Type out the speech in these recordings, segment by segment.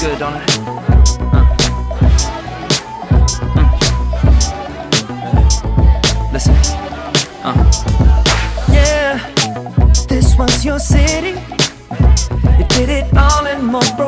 good, don't it? Uh. Listen. Uh. Yeah, this was your city. You did it all and more, bro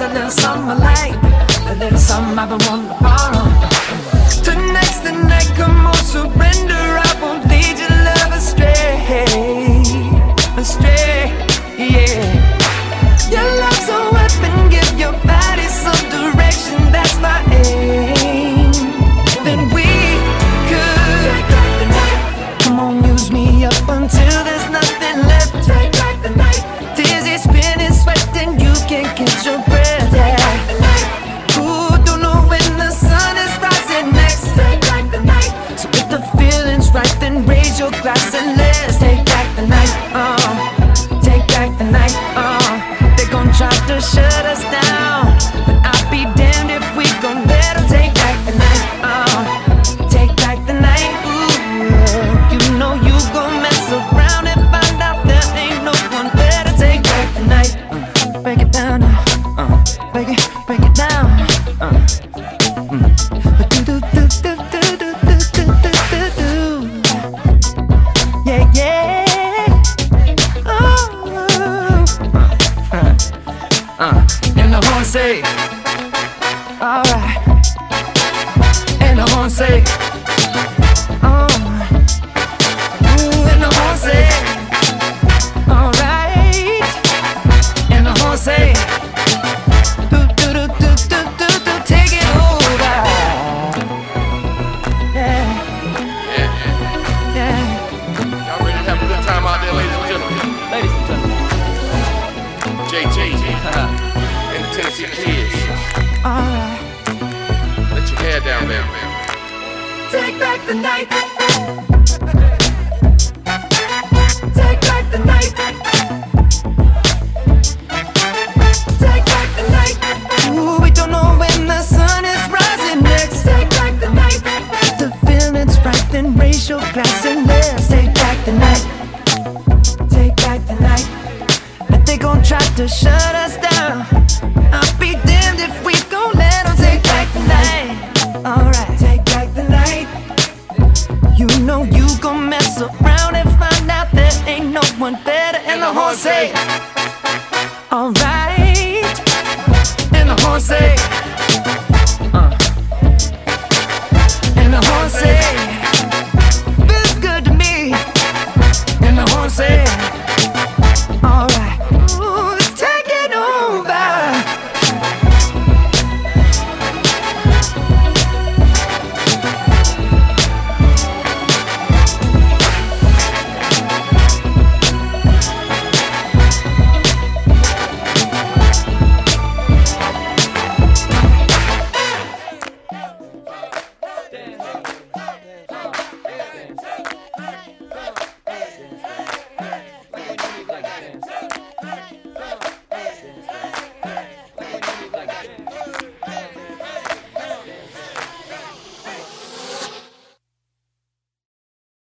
just a little something I like, a little something I've been wanting to borrow. Tonight's the night, come on, surrender. strength and raise your glass and JT and the Tennessee Kids. Alright. Let your hair down, man. Take back the night. Say hey, hey.